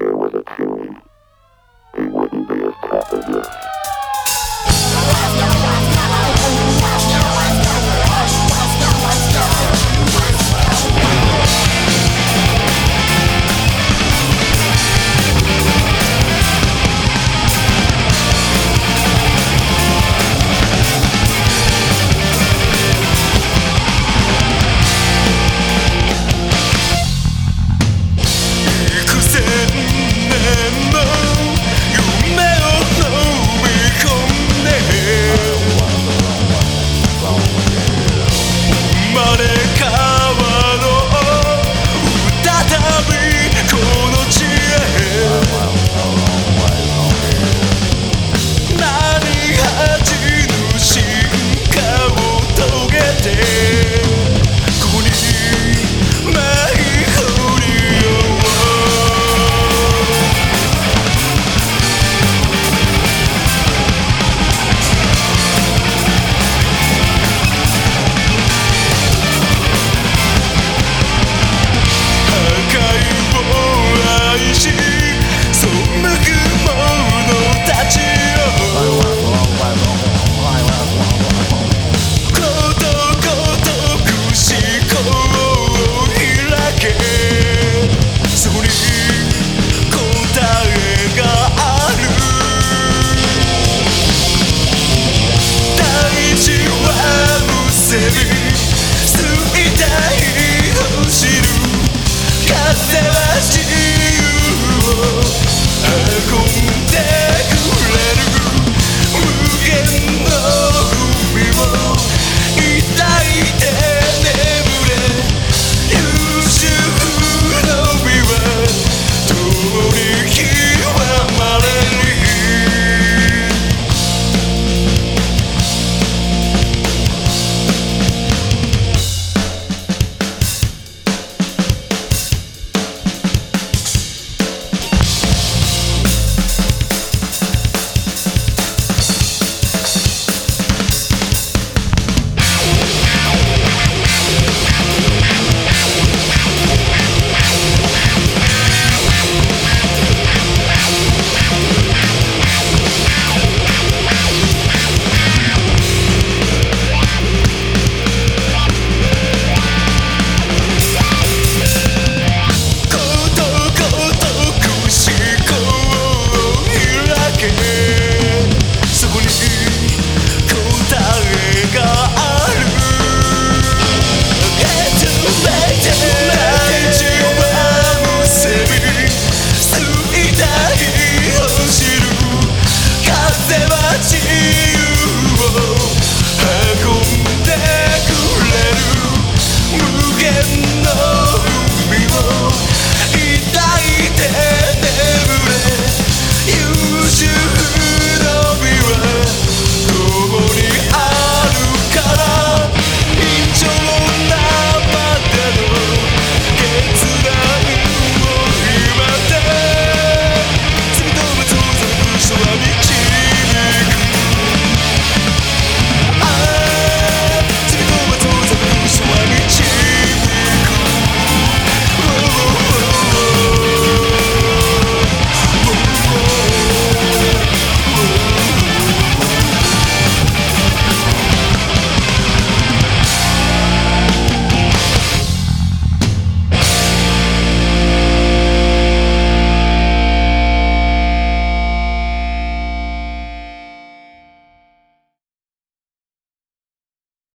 there was a tune, he wouldn't be as tough as this.